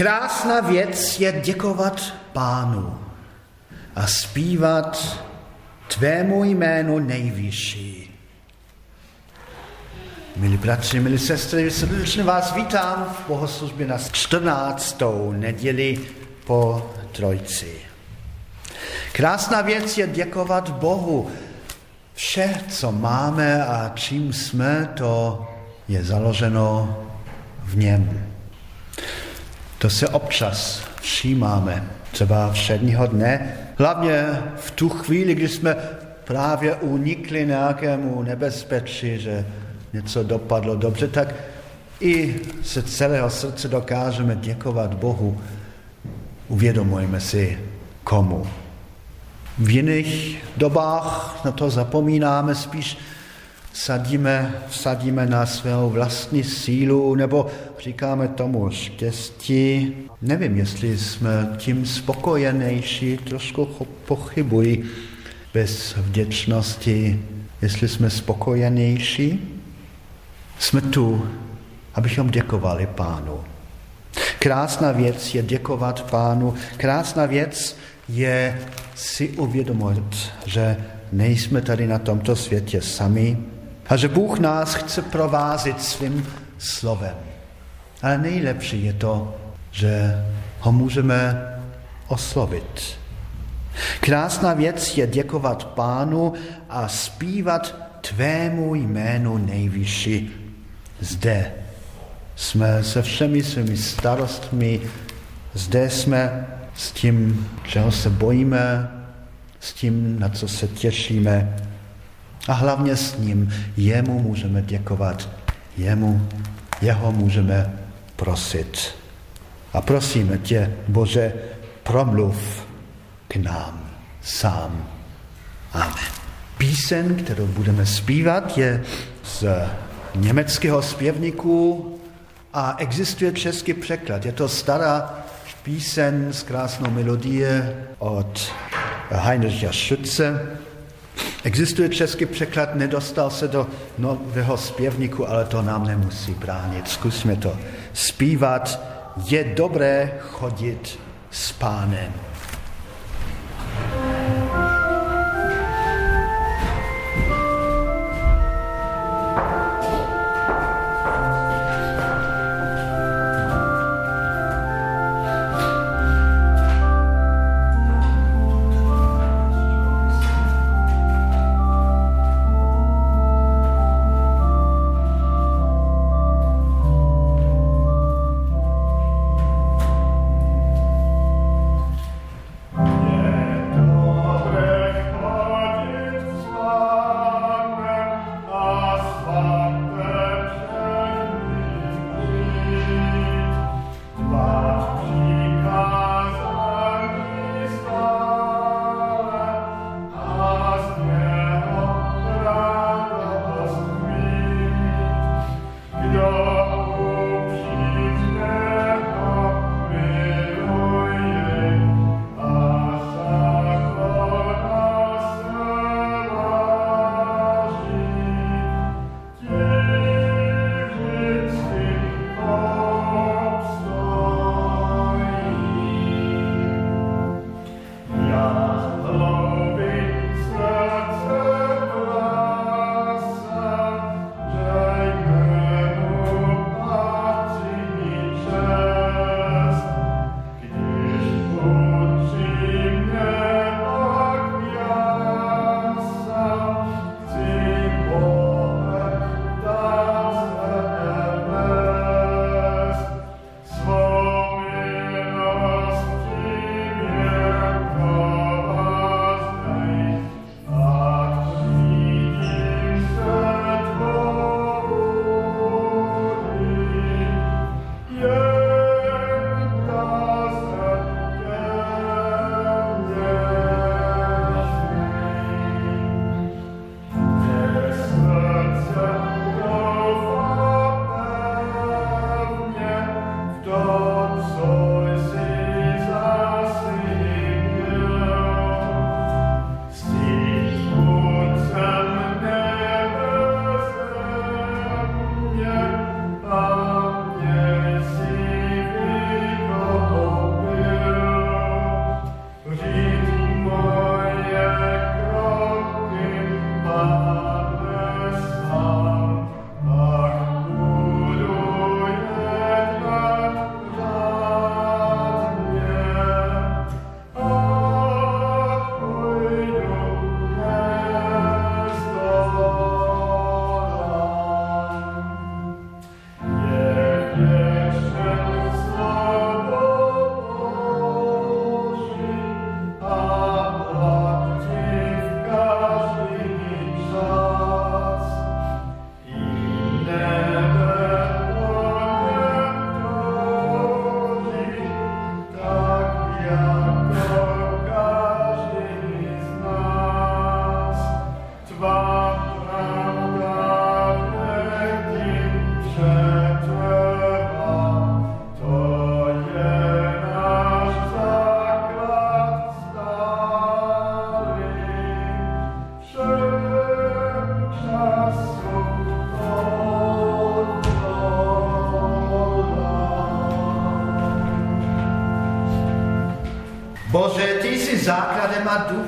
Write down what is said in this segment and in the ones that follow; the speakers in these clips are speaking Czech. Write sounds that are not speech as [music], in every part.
Krásná věc je děkovat pánu a zpívat tvému jménu nejvyšší. Milí bratři, milí sestry, srdečně vás vítám v bohoslužbě na 14. neděli po Trojci. Krásná věc je děkovat Bohu. Vše, co máme a čím jsme, to je založeno v něm. To se občas všímáme, třeba všedního dne, hlavně v tu chvíli, kdy jsme právě unikli nějakému nebezpečí, že něco dopadlo dobře, tak i se celého srdce dokážeme děkovat Bohu. Uvědomujeme si, komu. V jiných dobách na to zapomínáme, spíš sadíme, sadíme na svou vlastní sílu, nebo říkáme tomu štěstí. Nevím, jestli jsme tím spokojenější, trošku pochybuji bez vděčnosti, jestli jsme spokojenější. Jsme tu, abychom děkovali pánu. Krásná věc je děkovat pánu. Krásná věc je si uvědomovat, že nejsme tady na tomto světě sami a že Bůh nás chce provázet svým slovem. Ale nejlepší je to, že ho můžeme oslovit. Krásná věc je děkovat pánu a zpívat tvému jménu nejvyšší. Zde jsme se všemi svými starostmi, zde jsme s tím, čeho se bojíme, s tím, na co se těšíme. A hlavně s ním, jemu můžeme děkovat, jemu, jeho můžeme prosit. A prosíme tě, Bože, promluv k nám sám. Amen. Písen, kterou budeme zpívat, je z německého zpěvníku a existuje český překlad. Je to stará písen s krásnou melodie od Heinricha Schütze. Existuje český překlad, nedostal se do nového zpěvníku, ale to nám nemusí bránit. Zkusme to zpívat. Je dobré chodit s pánem.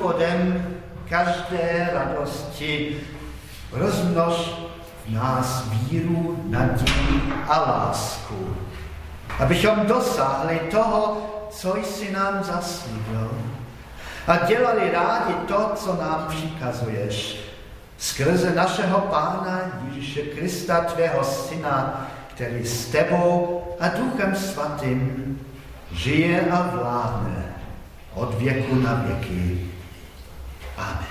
Důvodem každé radosti. Rozmnož v nás víru, naději a lásku, abychom dosáhli toho, co jsi nám zaslíbil a dělali rádi to, co nám přikazuješ. Skrze našeho Pána Ježíše Krista, tvého Syna, který s tebou a Duchem Svatým žije a vládne od věku na věky. Amen.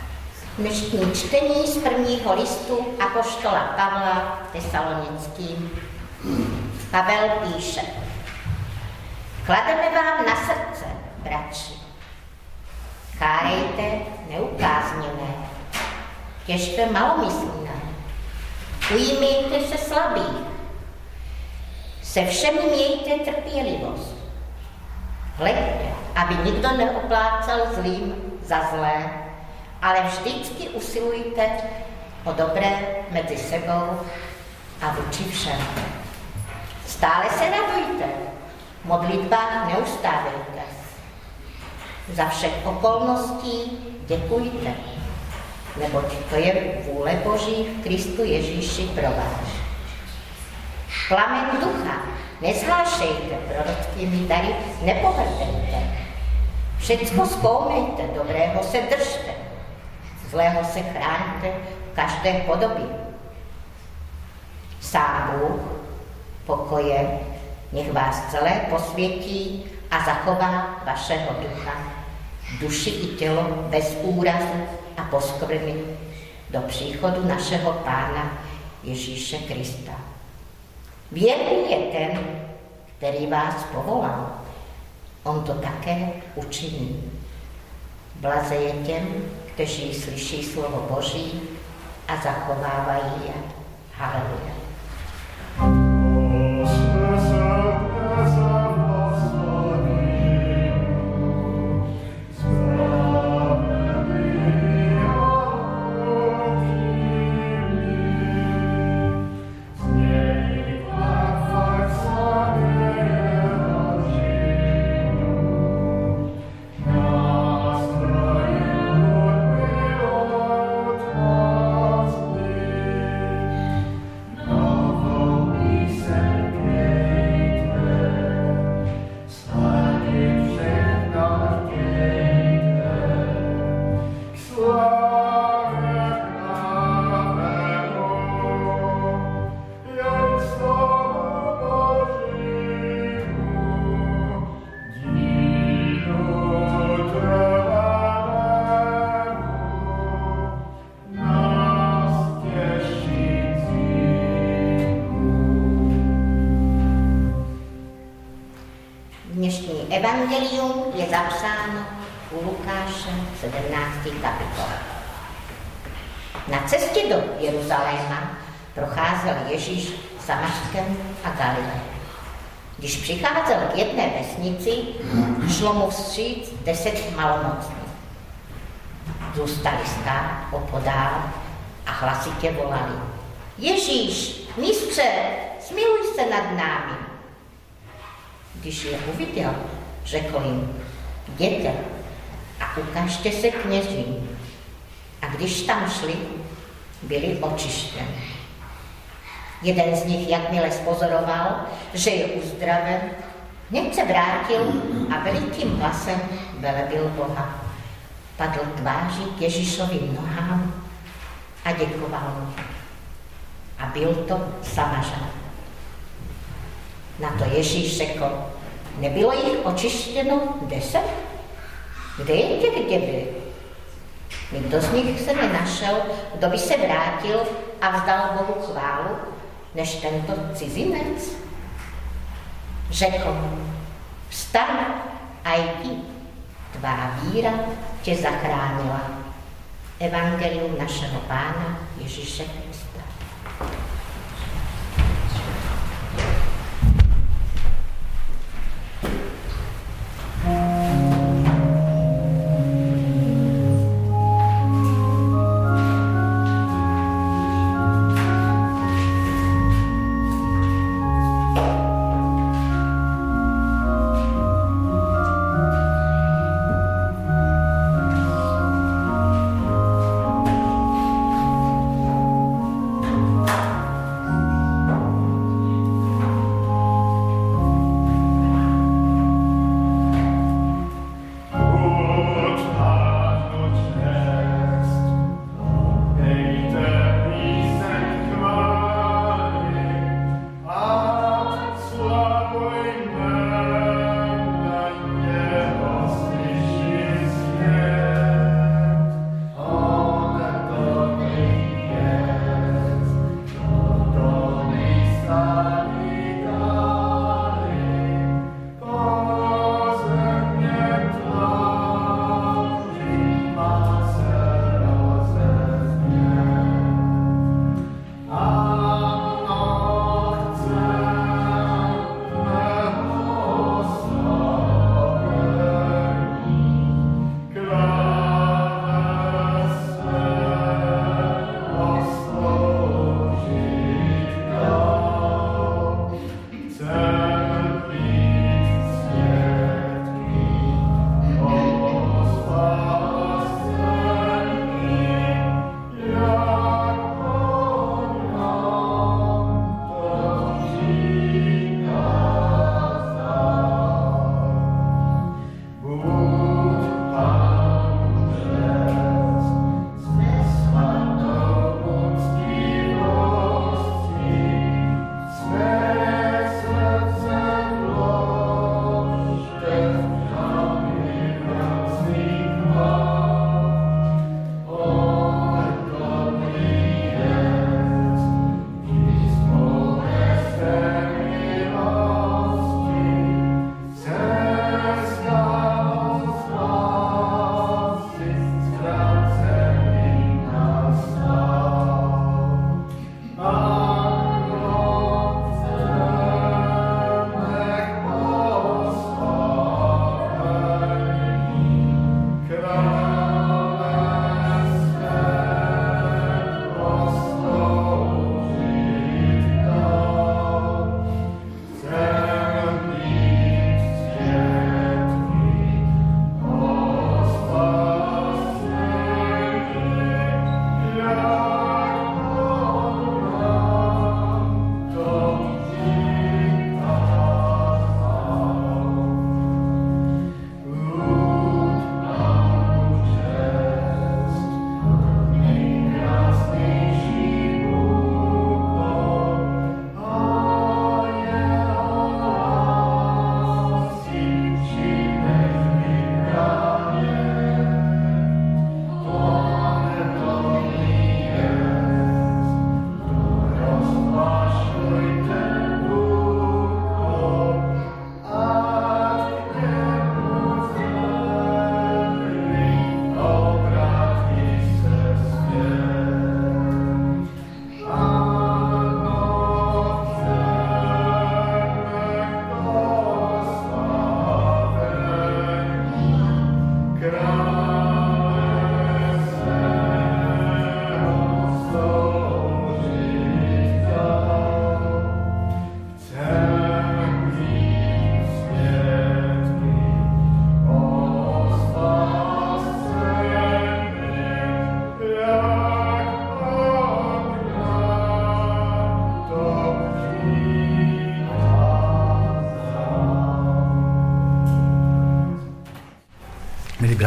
Dnešní čtení z prvního listu Apoštola Pavla Tesalonickým. Pavel píše, klademe vám na srdce, bratři, kárejte neukázněné, těžte malomyslné, ujímejte se slabých, se všemi mějte trpělivost. Hleďte, aby nikdo neoplácal zlým za zlé, ale vždycky usilujte o dobré mezi sebou a vůči všem. Stále se radujte, modlitbách neustávejte. Za všech okolností děkujte, neboť to je vůle Boží v Kristu Ježíši pro vás. Plamen ducha nezhlášejte prorockými dary, nepohrdejte. Všecko zkoumejte, dobrého se držte, zlého se chráňte v každé podobě. Sám Bůh pokoje nech vás celé posvětí a zachová vašeho ducha, duši i tělo bez úrazu a poskvrny do příchodu našeho Pána Ježíše Krista. Věrný je ten, který vás povolal. On to také učiní. Blaze je těm, kteří slyší slovo Boží a zachovávají je. Haleluja. Vstříc deset malomocných. Zůstali stát opodál a hlasitě volali. Ježíš, mistře, smiluj se nad námi. Když je uviděl, Řekl jim, jděte a ukažte se kněžím. A když tam šli, byli očištěni. Jeden z nich, jakmile spozoroval, že je uzdraven, hned se vrátil a velikým hlasem velebil Boha. Padl tváří k Ježíšovým nohám a děkoval mu. A byl to Samařan. Na to Ježíš řekl, Nebylo jich očištěno deset? Kde je těch, byli? Nikdo z nich se nenašel, kdo by se vrátil a vzdal Bohu chválu, než tento cizinec. Řekl mu, vstaň a jdi, tvá víra tě zachránila. Evangelium našeho Pána Ježíše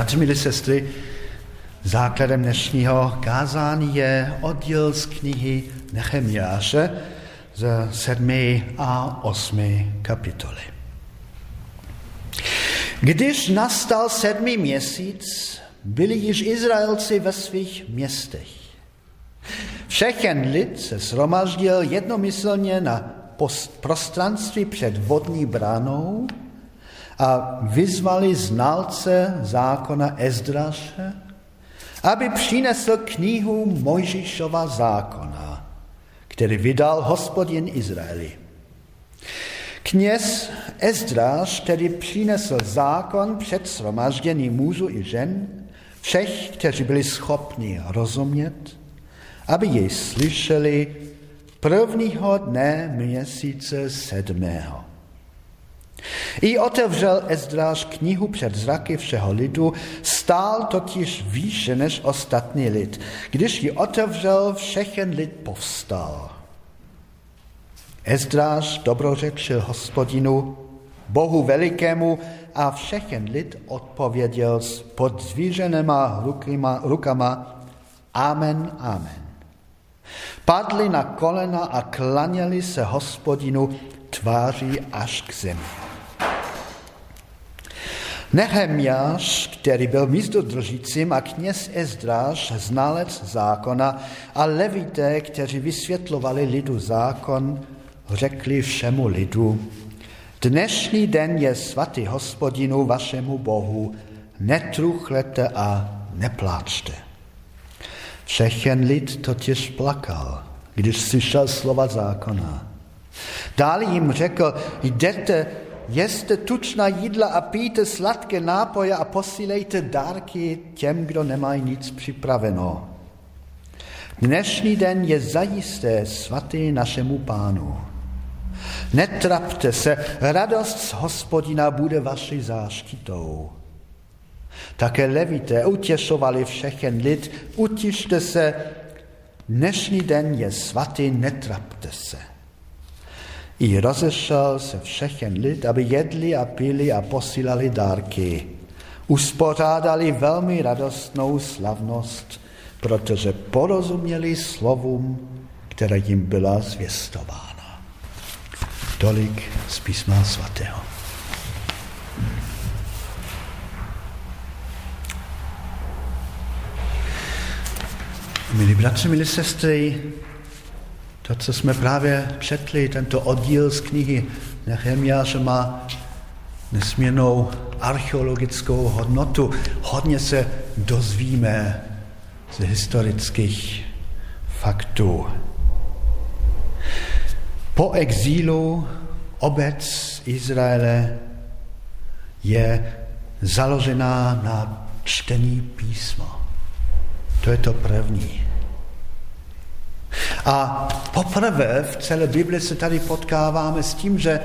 Bratři, milí sestry, základem dnešního kázání je oddíl z knihy Nechemiáše ze sedmi a osmi kapitoly. Když nastal sedmý měsíc, byli již Izraelci ve svých městech. Všechen lid se sromaždil jednomyslně na prostranství před vodní bránou a vyzvali znalce zákona Ezdraše, aby přinesl knihu Mojžišova zákona, který vydal hospodin Izraeli. Kněz Ezdráš, který přinesl zákon před shromaždění mužů i žen, všech, kteří byli schopni rozumět, aby jej slyšeli prvního dne měsíce sedmého. I otevřel Ezdráš knihu před zraky všeho lidu, stál totiž výše než ostatní lid. Když ji otevřel, všechen lid povstal. Ezdráš dobrořečil hospodinu, Bohu velikému a všechen lid odpověděl s podzvířenýma rukama, rukama Amen, Amen. Padli na kolena a klaněli se hospodinu tváří až k zemi. Nehemiáš, který byl místodržícím a kněz Ezdráš, znalec zákona a levité, kteří vysvětlovali lidu zákon, řekli všemu lidu, dnešní den je svatý hospodinu vašemu Bohu, netruchlete a nepláčte. Všechen lid totiž plakal, když slyšel slova zákona. Dále jim řekl, jděte, jeste tučná jídla a pijte sladké nápoje a posílejte dárky těm, kdo nemají nic připraveno. Dnešní den je zajisté svatý našemu pánu. Netrapte se, radost z hospodina bude vaší záštitou. Také levité utěšovali všechen lid, utište se, dnešní den je svatý, netrapte se. I rozešel se všechen lid, aby jedli a pili a posílali dárky. Uspořádali velmi radostnou slavnost, protože porozuměli slovům, které jim byla zvěstována. Tolik z písma svatého. Milí bratři, milí sestry, to, co jsme právě četli, tento oddíl z knihy Nehemiáše má nesmírnou archeologickou hodnotu. Hodně se dozvíme z historických faktů. Po exílu obec Izraele je založená na čtení písma. To je to první. A poprvé v celé Bibli se tady potkáváme s tím, že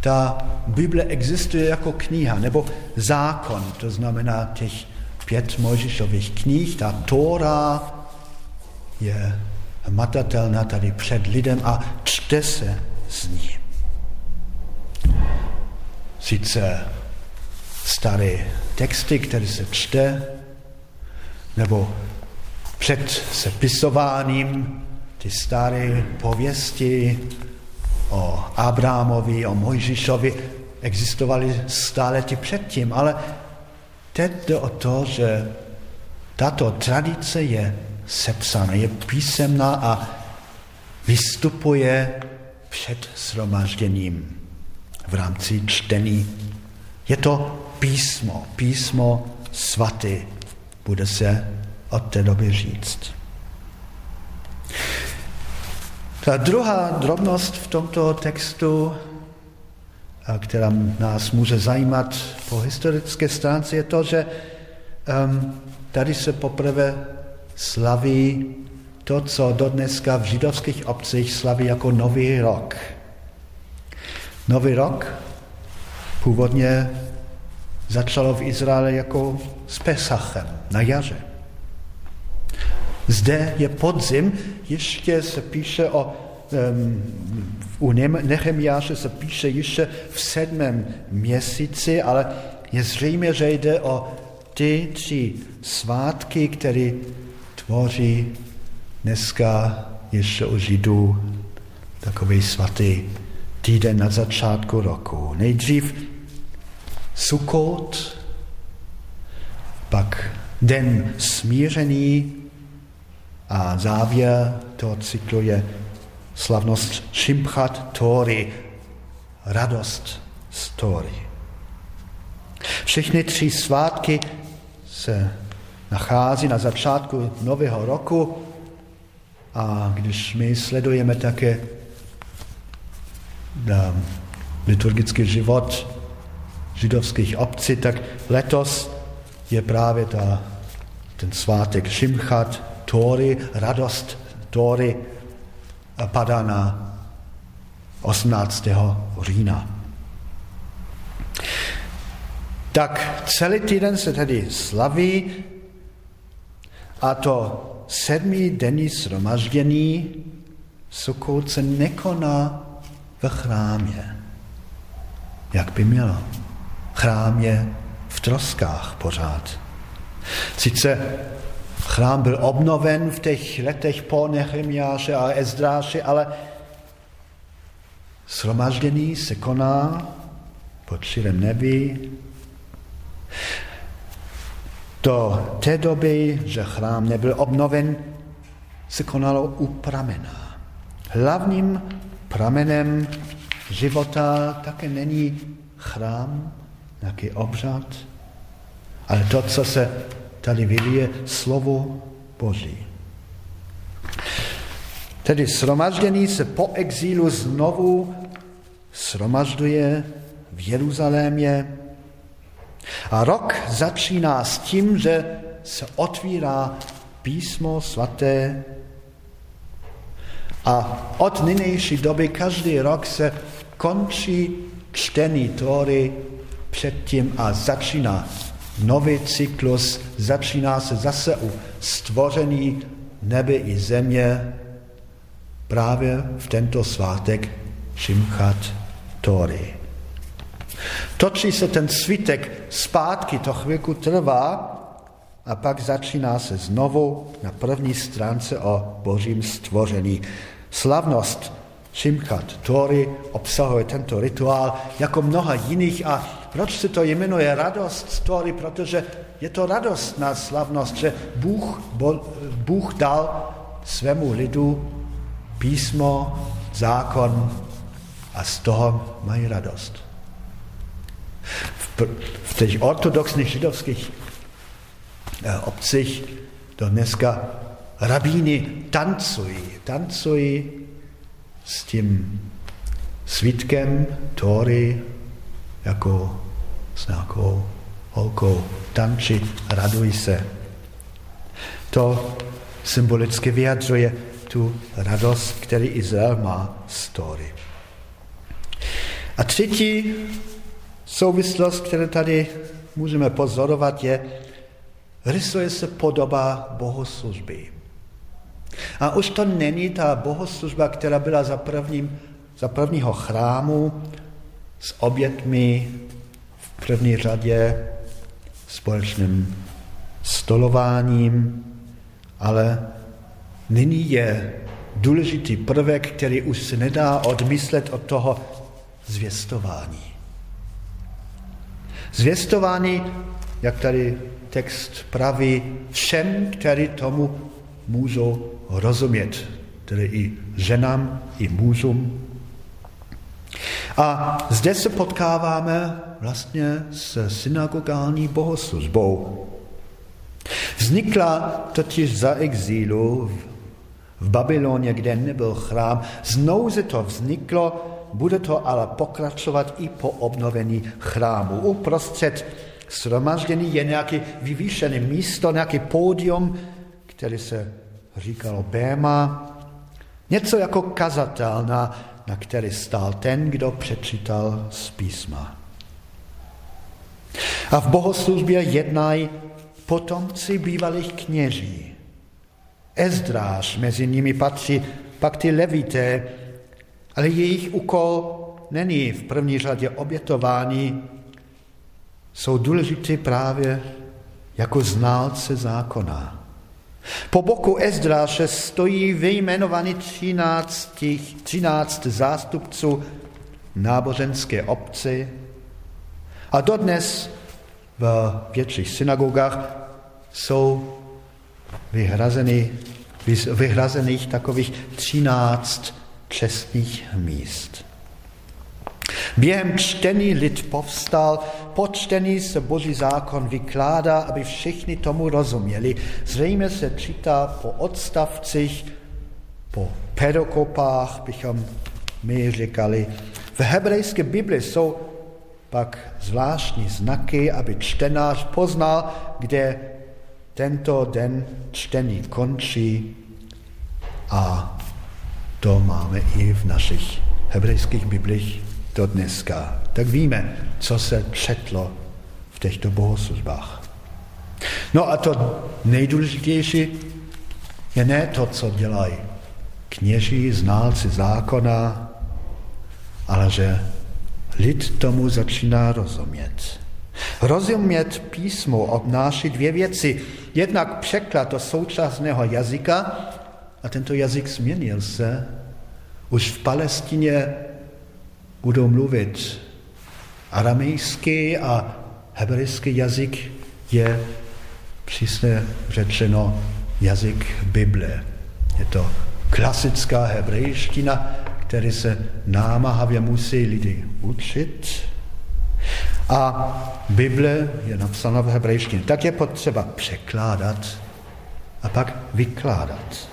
ta Bible existuje jako kniha nebo zákon, to znamená těch pět Mojžišových knih, ta Tóra je matatelná tady před lidem a čte se z ní. Sice staré texty, které se čte, nebo před sepisováním ty staré pověsti o Abrámovi, o Mojžišovi existovaly stále ty předtím, ale teď jde o to, že tato tradice je sepsána, je písemná a vystupuje před shromážděním v rámci čtení. Je to písmo, písmo svaté, bude se od té doby říct. Ta druhá drobnost v tomto textu, která nás může zajímat po historické stránce, je to, že um, tady se poprvé slaví to, co do dneska v židovských obcích slaví jako Nový rok. Nový rok původně začalo v Izraeli jako s Pesachem na jaře. Zde je podzim, ještě se píše o, um, u Nechemiáše se píše ještě v sedmém měsíci, ale je zřejmě, že jde o ty tři svátky, které tvoří dneska ještě u Židů takový svatý týden na začátku roku. Nejdřív Sukot, pak den smířený a závěr toho cyklu je slavnost Shimchat Tori, radost z Tori. Všechny tři svátky se nachází na začátku nového roku a když my sledujeme také liturgický život židovských obcí, tak letos je právě ta, ten svátek Šimchat, Tóry, radost Tóry padá na 18. října. Tak celý týden se tedy slaví a to sedmý denní shromaždění Sokot se nekoná v chrámě, jak by mělo. Chrám je v troskách pořád. Sice chrám byl obnoven v těch letech po Nehemiáše a Ezdráše, ale shromaždění se koná pod širem nebi. Do té doby, že chrám nebyl obnoven, se konalo u pramena. Hlavním pramenem života také není chrám, nějaký obřad, ale to, co se tady vylije, slovo Boží. Tedy sromaždění se po exílu znovu sromažďuje v Jeruzalémě a rok začíná s tím, že se otvírá písmo svaté a od nynější doby každý rok se končí čtení Tóry předtím a začíná nový cyklus, začíná se zase u stvoření nebe i země právě v tento svátek Šimchat Tóry. Točí se ten svitek zpátky, to chvilku trvá a pak začíná se znovu na první stránce o božím stvoření. Slavnost Šimchat Tóry obsahuje tento rituál jako mnoha jiných a proč se to jmenuje radost Tóry? Protože je to radostná slavnost, že Bůh, Bůh dal svému lidu písmo, zákon a z toho mají radost. V, těch ortodoxních židovských eh, obcích to dneska rabíny tancují, tancují s tím svítkem Tóry jako s nějakou holkou tančí, radují se. To symbolicky vyjadřuje tu radost, který Izrael má z Tóry. A třetí souvislost, kterou tady můžeme pozorovat, je, rysuje se podoba bohoslužby. A už to není ta bohoslužba, která byla za, prvním, za prvního chrámu s obětmi v první řadě, společným stolováním, ale nyní je důležitý prvek, který už se nedá odmyslet od toho zvěstování. Zvěstování, jak tady text praví, všem, který tomu můžou rozumět, tedy i ženám, i mužům. A zde se potkáváme vlastně s synagogální bohoslužbou. Vznikla totiž za exílu v Babyloně, kde nebyl chrám. Znovu se to vzniklo, bude to ale pokračovat i po obnovení chrámu. Uprostřed shromaždění je nějaké vyvýšené místo, nějaký pódium, který se říkalo Béma, něco jako kazatel, na, na který stál ten, kdo přečítal z písma. A v bohoslužbě jednají potomci bývalých kněží. Ezdráž mezi nimi patří pak ty levité, ale jejich úkol není v první řadě obětování, jsou důležité právě jako znalce zákona. Po boku Ezdráše stojí vyjmenovaný 13, 13 zástupců náboženské obce a dodnes v větších synagogách jsou vyhrazeny, vyhrazených takových 13 čestných míst. Během čtení lid povstal, po čtení se boží zákon vykládá, aby všichni tomu rozuměli. Zřejmě se čítá po odstavcích, po pedokopách, bychom my říkali. V hebrejské Bibli jsou pak zvláštní znaky, aby čtenář poznal, kde tento den čtení končí a to máme i v našich hebrejských biblích do dneska. Tak víme, co se četlo v těchto bohoslužbách. No a to nejdůležitější je ne to, co dělají kněží, znalci zákona, ale že lid tomu začíná rozumět. Rozumět písmu obnáší dvě věci. Jednak překlad do současného jazyka, a tento jazyk změnil se. Už v Palestině budou mluvit aramejský a hebrejský jazyk je přísně řečeno jazyk Bible. Je to klasická hebrejština, který se námahavě musí lidi učit. A Bible je napsána v hebrejštině. Tak je potřeba překládat a pak vykládat.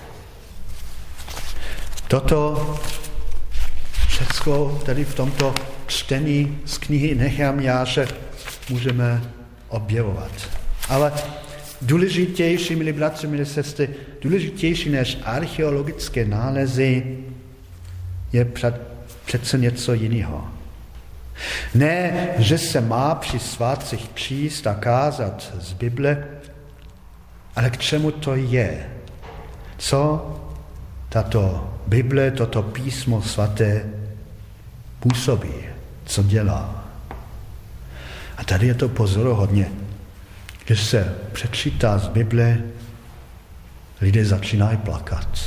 Toto všechno tady v tomto čtení z knihy Nechamiáše můžeme objevovat. Ale důležitější, milí bratři, milí sestry, důležitější než archeologické nálezy je přece něco jiného. Ne, že se má při svátcích číst a kázat z Bible, ale k čemu to je? Co tato Bible, toto písmo svaté působí, co dělá. A tady je to pozoruhodně. Když se přečítá z Bible, lidé začínají plakat.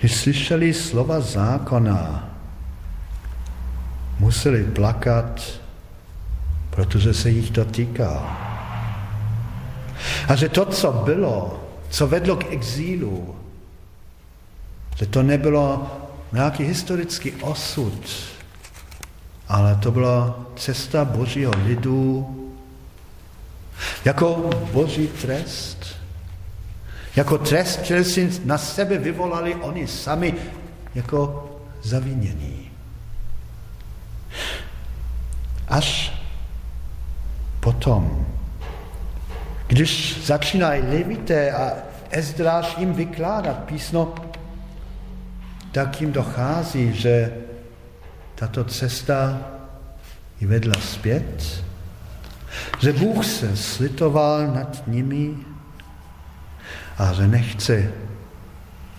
Když slyšeli slova zákona, museli plakat, protože se jich to týká. A že to, co bylo, co vedlo k exílu, že to nebylo nějaký historický osud, ale to byla cesta božího lidu jako boží trest. Jako trest, který si na sebe vyvolali oni sami jako zavinění. Až potom, když začínají levité a Ezdráš jim vykládat písmo, tak jim dochází, že tato cesta ji vedla zpět, že Bůh se slitoval nad nimi a že nechce,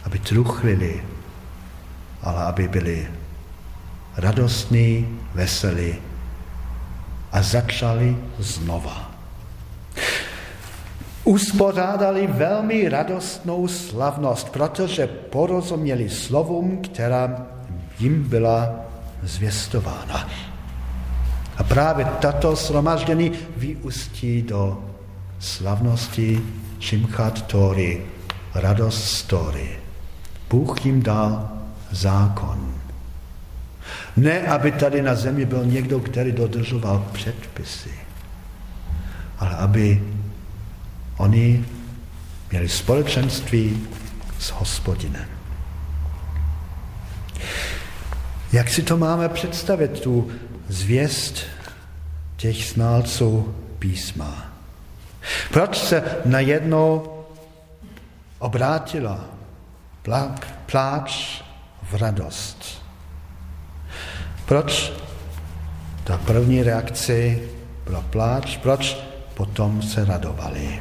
aby truchlili, ale aby byli radostní, veselí a začali znova uspořádali velmi radostnou slavnost, protože porozuměli slovům, která jim byla zvěstována. A právě tato shromaždění vyústí do slavnosti Šimchat Tori, radost story. Bůh jim dal zákon. Ne, aby tady na zemi byl někdo, který dodržoval předpisy, ale aby Oni měli společenství s hospodinem. Jak si to máme představit, tu zvěst těch znalců písma? Proč se najednou obrátila pláč v radost? Proč ta první reakce byla pláč? Proč potom se radovali?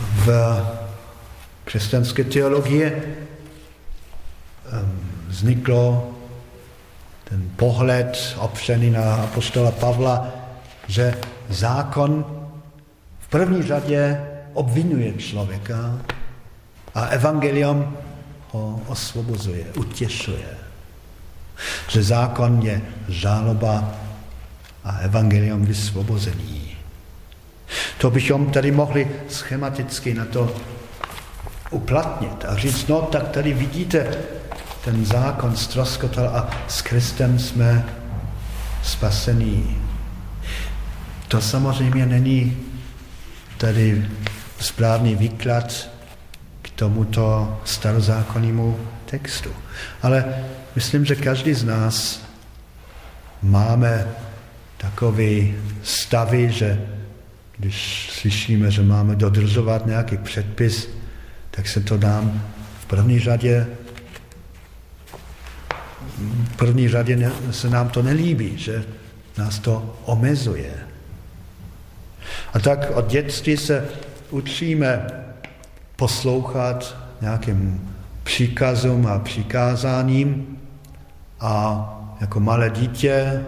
v křesťanské teologie vzniklo ten pohled opřený na apostola Pavla, že zákon v první řadě obvinuje člověka a evangelium ho osvobozuje, utěšuje. Že zákon je žáloba a evangelium vysvobození. To bychom tady mohli schematicky na to uplatnit a říct, no tak tady vidíte, ten zákon ztroskotal a s Kristem jsme spasení. To samozřejmě není tady správný výklad tomuto starozákonnímu textu. Ale myslím, že každý z nás máme takové stavy, že když slyšíme, že máme dodržovat nějaký předpis, tak se to nám v první řadě v první řadě se nám to nelíbí, že nás to omezuje. A tak od dětství se učíme poslouchat nějakým příkazům a přikázáním a jako malé dítě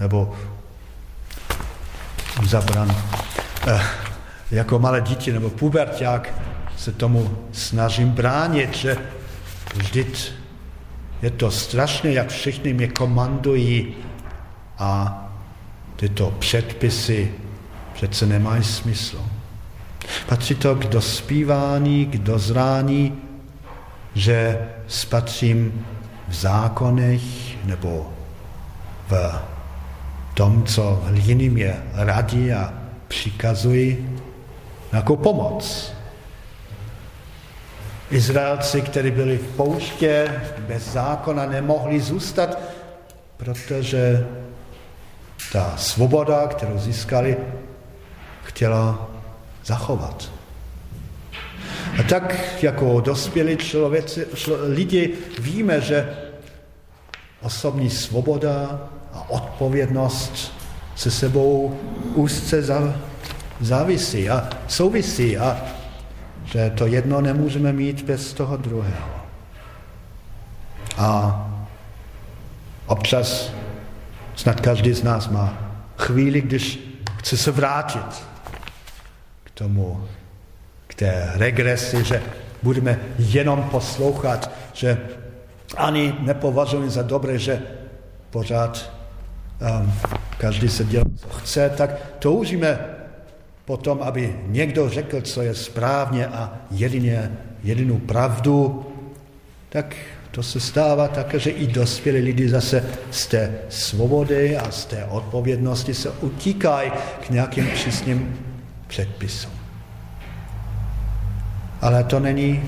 nebo zabran, eh, jako malé dítě nebo puberták se tomu snažím bránit, že vždyť je to strašné, jak všichni mě komandují a tyto předpisy přece nemají smysl. Patří to k dospívání, k dozrání, že spatřím v zákonech nebo v tom, co jiný mě radí a přikazují, jako pomoc. Izraelci, kteří byli v pouště bez zákona, nemohli zůstat, protože ta svoboda, kterou získali, chtěla zachovat. A tak jako dospělí člověci, člo, lidi víme, že osobní svoboda a odpovědnost se sebou úzce závisí a souvisí a že to jedno nemůžeme mít bez toho druhého. A občas snad každý z nás má chvíli, když chce se vrátit tomu, k té regresi, že budeme jenom poslouchat, že ani nepovažujeme za dobré, že pořád um, každý se dělá, co chce, tak toužíme potom, aby někdo řekl, co je správně a jedině, jedinou pravdu, tak to se stává také, že i dospělí lidi zase z té svobody a z té odpovědnosti se utíkají k nějakým přísným předpisům. Ale to není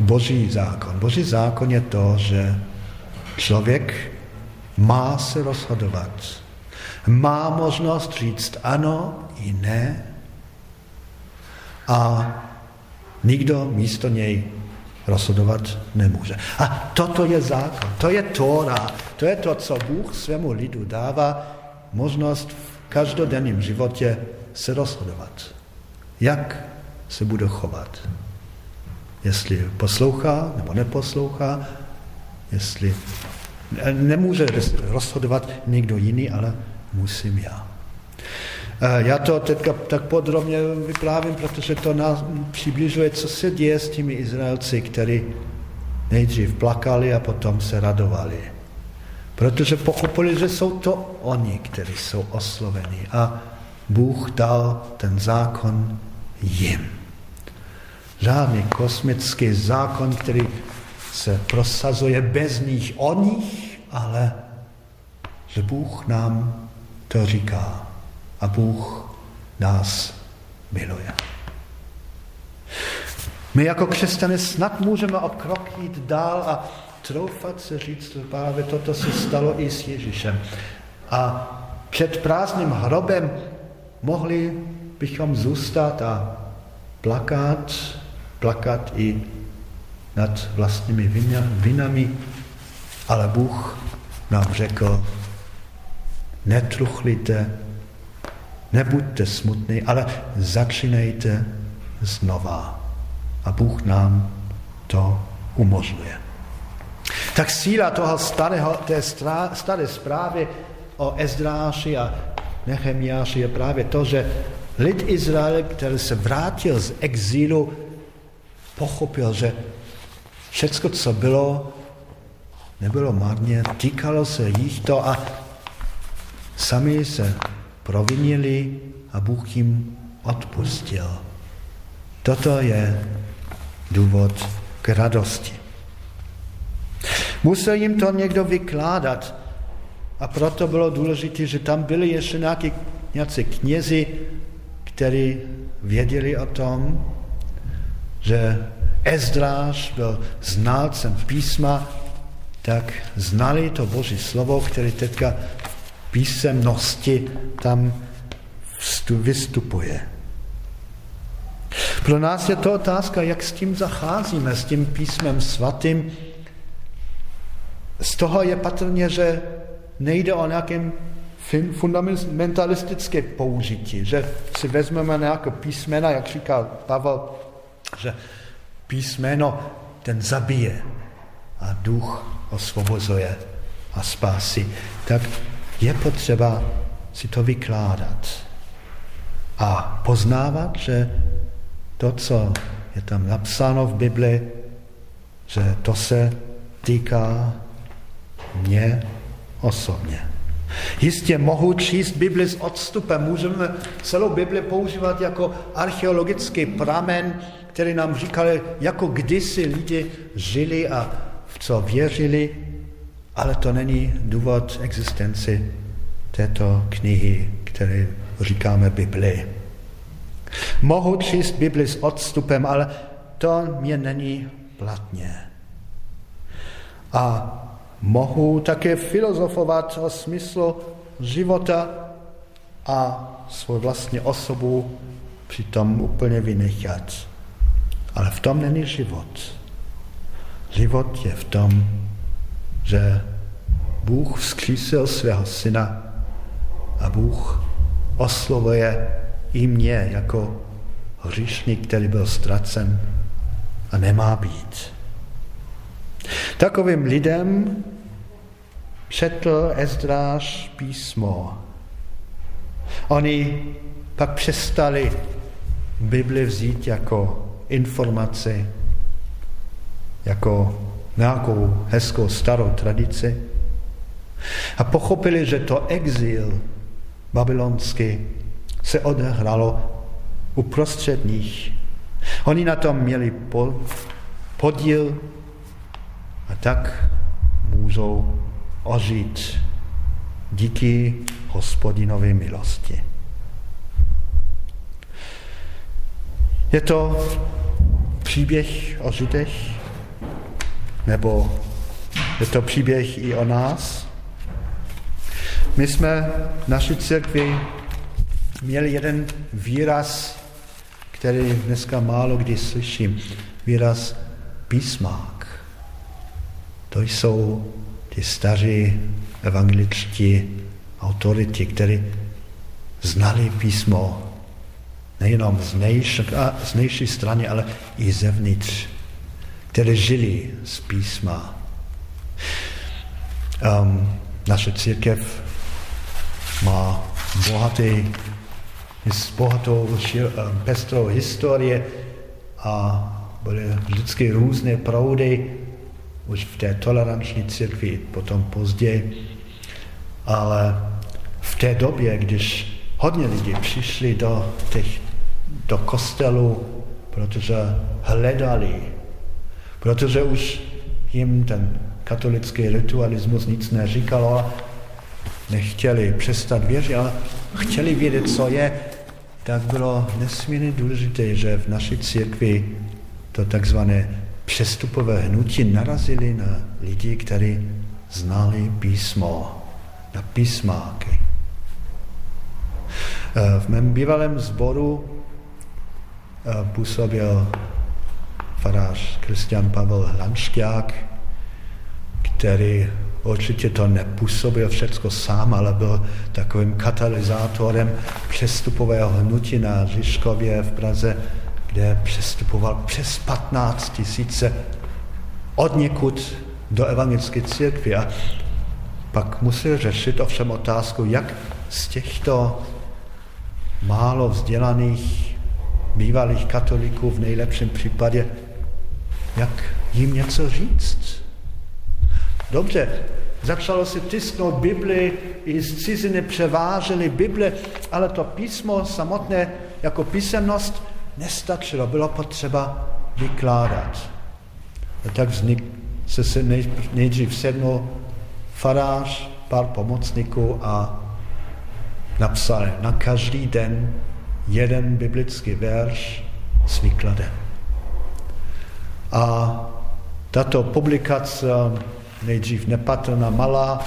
boží zákon. Boží zákon je to, že člověk má se rozhodovat. Má možnost říct ano i ne. A nikdo místo něj rozhodovat nemůže. A toto je zákon, to je Tóra, to je to, co Bůh svému lidu dává možnost v každodenním životě se rozhodovat. Jak se bude chovat. Jestli poslouchá nebo neposlouchá, jestli nemůže rozhodovat někdo jiný, ale musím já. Eh, já to teďka tak podrobně vyprávím, protože to nás přibližuje, co se děje s těmi Izraelci, kteří nejdřív plakali a potom se radovali. Protože pochopili, že jsou to oni, kteří jsou osloveni. A Bůh dal ten zákon jim. Žádný kosmický zákon, který se prosazuje bez nich o nich, ale že Bůh nám to říká a Bůh nás miluje. My jako křesťané snad můžeme o krok jít dál a troufat se říct, právě toto se stalo i s Ježíšem. A před prázdným hrobem mohli bychom zůstat a plakat, plakat i nad vlastními vinami, ale Bůh nám řekl, netruchlite, Nebuďte smutní, ale začínejte znova. A Bůh nám to umožňuje. Tak síla toho starého, té staré zprávy o Ezdráši a Nechemiáši je právě to, že lid Izrael, který se vrátil z exílu, pochopil, že všechno, co bylo, nebylo marně, týkalo se jich to a sami se provinili a Bůh jim odpustil. Toto je důvod k radosti. Musel jim to někdo vykládat a proto bylo důležité, že tam byli ještě nějaký, nějací knězi, kteří věděli o tom, že Ezdráš byl znalcem písma, tak znali to Boží slovo, které teďka v písemnosti tam vystupuje. Pro nás je to otázka, jak s tím zacházíme, s tím písmem svatým. Z toho je patrně, že nejde o nějakém fundamentalistické použití, že si vezmeme nějaké písmena, jak říkal Pavel, že písmeno ten zabije a duch osvobozuje a spásí, tak je potřeba si to vykládat a poznávat, že to, co je tam napsáno v Bibli, že to se týká mě osobně. Jistě mohu číst Bibli s odstupem, můžeme celou Bibli používat jako archeologický pramen, který nám říkali, jako kdysi lidi žili a v co věřili, ale to není důvod existence této knihy, které říkáme Bibli. Mohu číst Bibli s odstupem, ale to mě není platně. A mohu také filozofovat o smyslu života a svou vlastní osobu přitom úplně vynechat. Ale v tom není život. Život je v tom, že Bůh vzkřísil svého syna a Bůh oslovuje i mě jako hříšník, který byl ztracen a nemá být. Takovým lidem četl Ezdráš písmo. Oni pak přestali Bibli vzít jako informaci, jako nějakou hezkou starou tradici a pochopili, že to exil babylonský se odehralo uprostřed nich. Oni na tom měli podíl a tak můžou ožít díky hospodinové milosti. Je to příběh o Židech, nebo je to příběh i o nás? My jsme v naší církvi měli jeden výraz, který dneska málo kdy slyším, výraz písmák. To jsou ty staří evangeličtí autority, kteří znali písmo nejenom z nejší, z nejší strany, ale i zevnitř, které žili z písma. Um, naše církev má bohatý, bohatou, šir, pestrou historie a byly vždycky různé proudy, už v té toleranční církvi, potom později. Ale v té době, když hodně lidí přišli do, těch, do kostelu, protože hledali, protože už jim ten katolický ritualismus nic neříkalo nechtěli přestat věřit, ale chtěli vědět, co je, tak bylo nesmírně důležité, že v naší církvi to takzvané přestupové hnutí narazili na lidi, kteří znali písmo, na písmáky. Eh, v mém bývalém sboru eh, působil farář Kristian Pavel Hlanšťák, který určitě to nepůsobil všechno sám, ale byl takovým katalyzátorem přestupového hnutí na Žižkově v Praze, kde přestupoval přes 15 tisíce od někud do evangelické církve a pak musel řešit ovšem otázku, jak z těchto málo vzdělaných bývalých katolíků v nejlepším případě, jak jim něco říct. Dobře, začalo se tisknout Bibli, i z ciziny převáželi Bible, ale to písmo samotné jako písemnost nestačilo, bylo potřeba vykládat. A tak vznik, se, se nejdřív sednul farář, pár pomocníků a napsal na každý den jeden biblický verš s výkladem. A tato publikace nejdřív nepatrná, malá,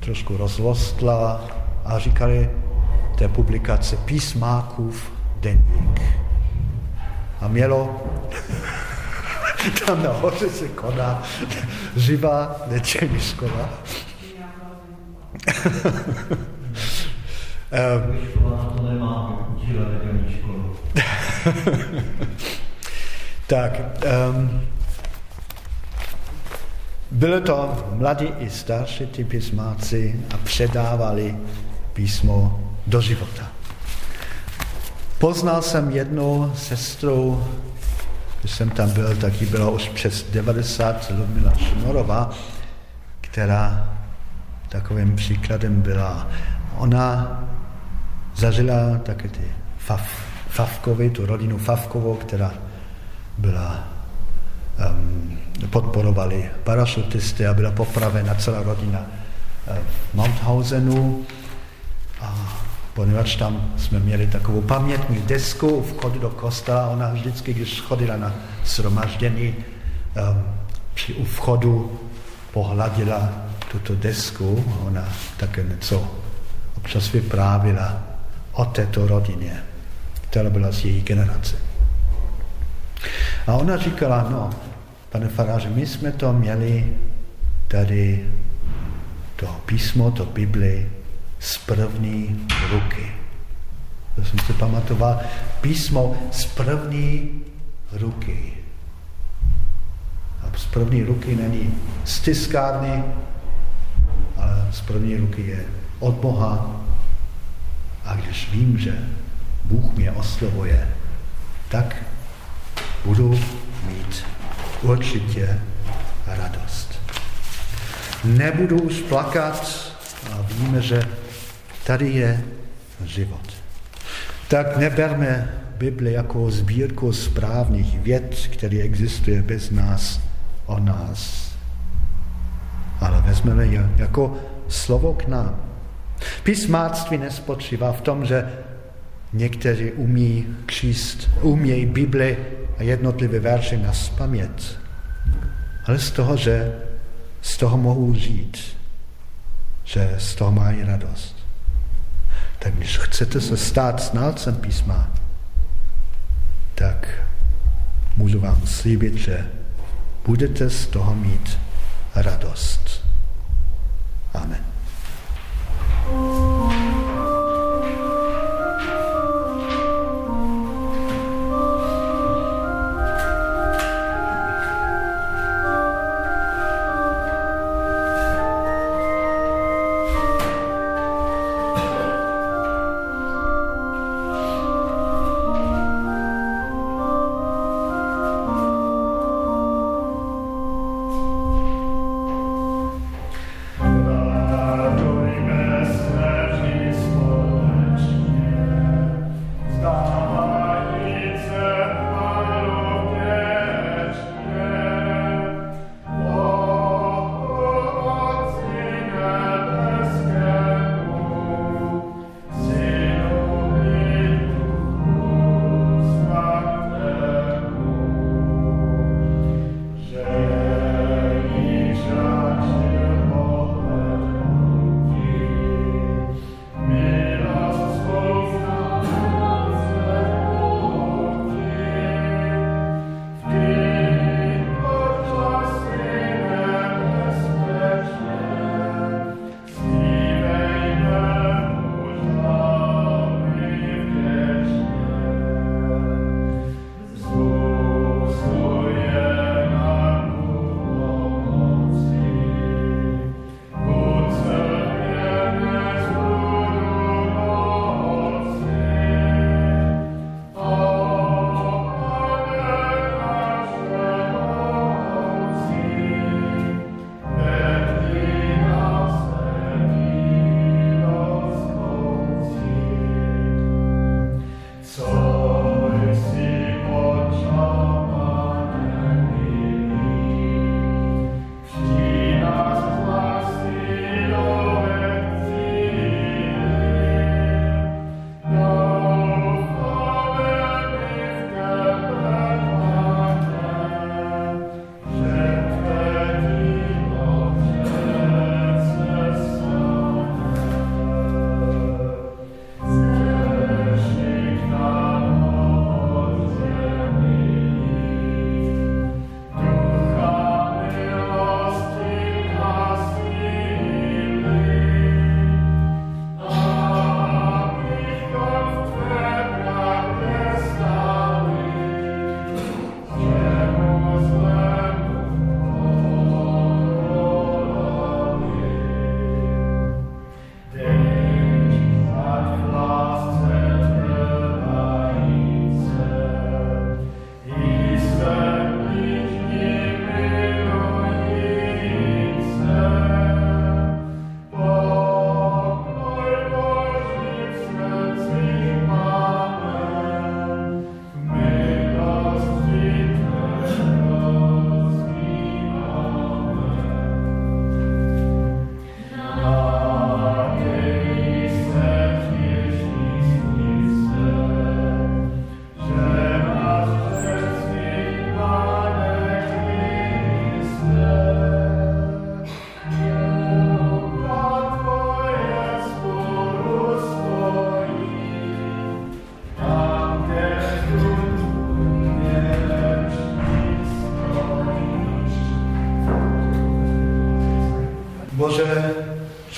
trošku rozlostla a říkali té publikace písmákův denník. A mělo [laughs] tam nahoře se koná živá [laughs] škola. [laughs] tak, um, byly to mladí i starší ty písmáci a předávali písmo do života. Poznal jsem jednu sestru, když jsem tam byl, taky byla už přes 90, Ludmila Šnorová, která takovým příkladem byla. Ona zažila také ty Fav, Favkovi, tu rodinu Favkovou, která byla, um, podporovali parašutisty a byla popravena celá rodina uh, v Mauthausenu. Poněvadž tam jsme měli takovou pamětní desku u vchodu do kostela, ona vždycky, když chodila na shromaždění, um, při u vchodu pohladila tuto desku, ona také něco občas vyprávila o této rodině, která byla z její generace. A ona říkala, no, pane faráři, my jsme to měli tady, to písmo, to Bibli, z první ruky. To jsem si pamatoval. Písmo z první ruky. A z první ruky není z tiskárny, ale z první ruky je od Boha. A když vím, že Bůh mě oslovuje, tak budu mít určitě radost. Nebudu už plakat a víme, že Tady je život. Tak neberme Bibli jako sbírku správných věd, který existuje bez nás o nás. Ale vezmeme je jako slovo k nám. Písmáctví nespočívá v tom, že někteří umí číst, umějí Bibli a jednotlivé verše na spamět, ale z toho, že z toho mohou žít, že z toho mají radost. Tak když chcete se stát znalcem písma, tak můžu vám slíbit, že budete z toho mít radost. Amen.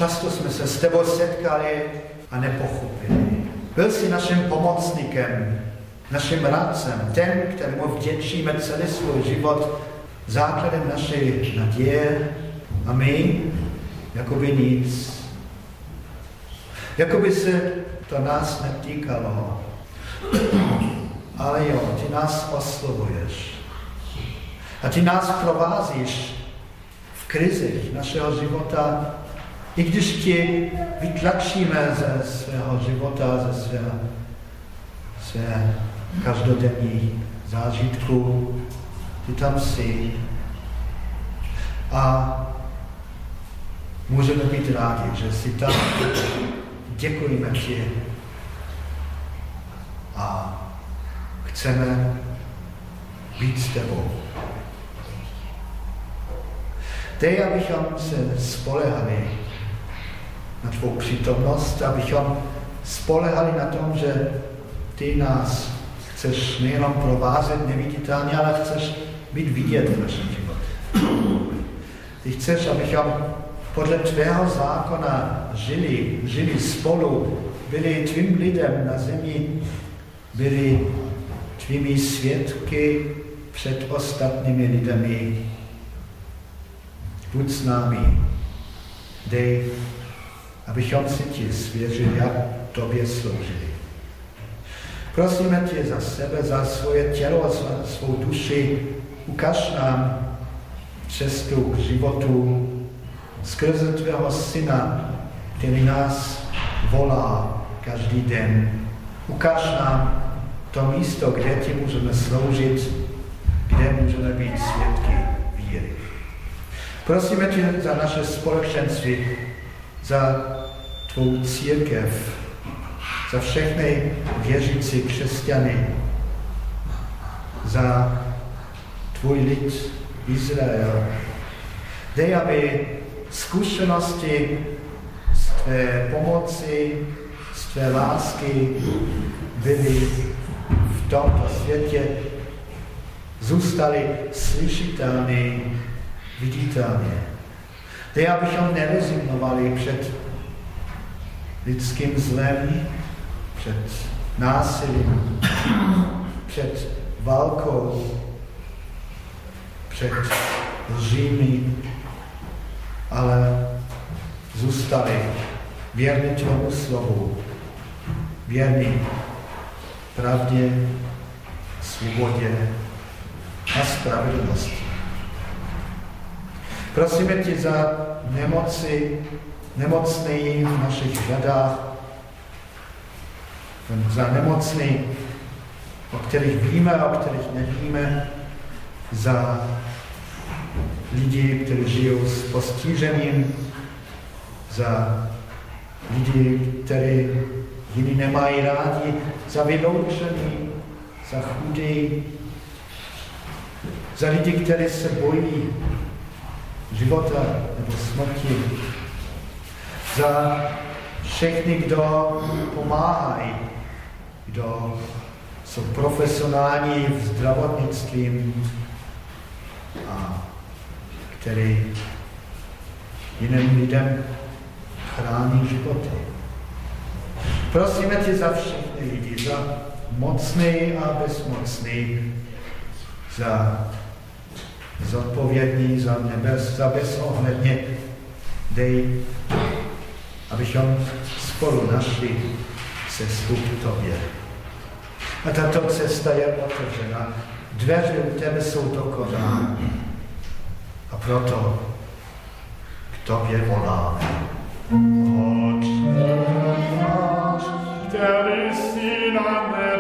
Často jsme se s tebou setkali a nepochopili. Byl jsi naším pomocníkem, naším radcem, ten, kterému vděčíme celý svůj život, základem naší naděje a my, jako by nic. Jako by se to nás netýkalo. Ale jo, ty nás oslovuješ. A ty nás provázíš v krizích našeho života, i když ti vytlačíme ze svého života, ze svého, své každodenní zážitku, ty tam jsi. A můžeme být rádi, že jsi tam. Děkujeme ti. A chceme být s tebou. Dej, abychom se spolehali na tvou přítomnost, abychom spolehali na tom, že ty nás chceš nejenom provázet neviditelně, ale chceš být vidět v našem životě. Ty chceš, abychom podle tvého zákona žili, žili spolu, byli tvým lidem na zemi, byli tvými svědky před ostatními lidmi. Buď s námi. Dej, abychom si ti svěřili a tobě sloužili. Prosíme tě za sebe, za svoje tělo a svou duši. Ukaž nám cestu k životu skrze tvého syna, který nás volá každý den. Ukaž nám to místo, kde ti můžeme sloužit, kde můžeme být svědky víry. Prosíme tě za naše společenství, za tvou církev, za všechny věřící křesťany, za tvůj lid Izrael. Dej, aby zkušenosti z tvé pomoci, z tvé lásky byly v tomto světě, zůstaly slyšitelné, viditelné. Dej, abychom nerezignovali před lidským zlem, před násilím, před válkou, před lžími, ale zůstali věrní tomu slovu, věrní pravdě, svobodě a spravedlnosti. Prosíme tě za nemoci, nemocný v našich řadách, za nemocný, o kterých víme a o kterých nevíme, za lidi, kteří žijou s postižením, za lidi, kteří jiní nemají rádi, za vyloučený, za chudý, za lidi, kteří se bojí života nebo smrti, za všechny, kdo pomáhají, kdo jsou profesionální v zdravotnictví a který jiným lidem chrání životy. Prosíme tě za všechny lidi, za mocný a bezmocný, za zodpovědný, za, nebez, za bezohledně. Dej, abychom spolu našli cestu k tobě. A tato cesta je otevřena. Dveře u tebe jsou dokonány. A proto k tobě voláme. Otče náš, který jsi na nebesích,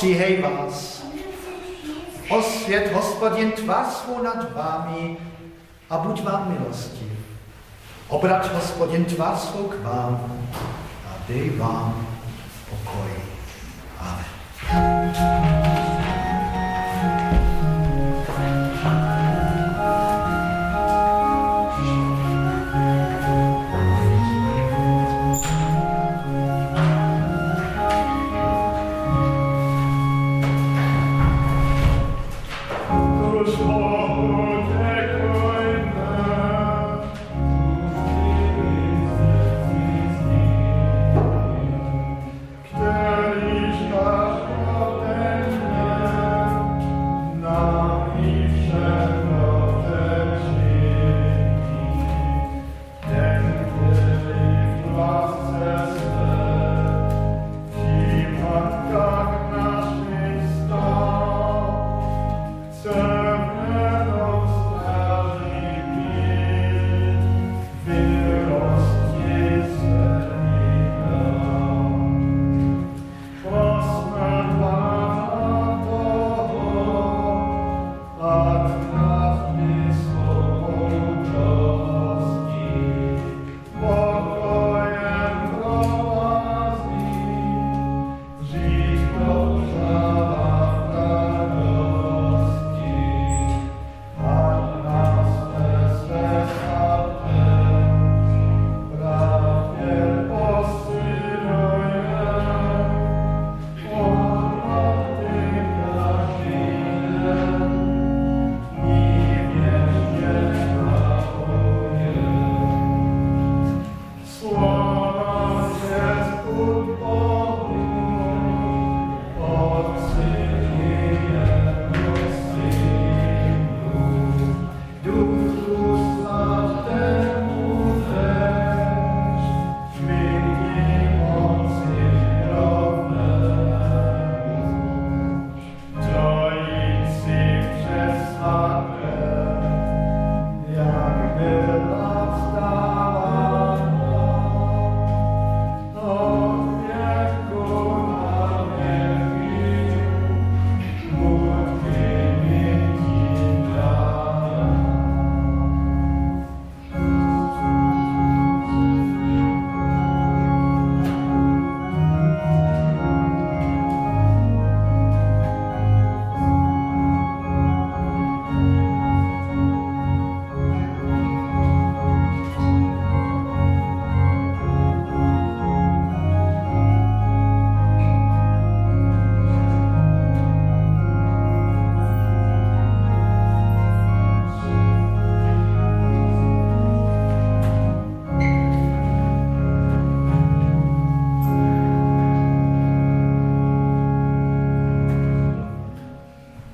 Přihej vás. Osvět hospodin tvář svou nad vámi a buď vám milosti. Obrať hospodin tvář svou k vám a dej vám Thank you.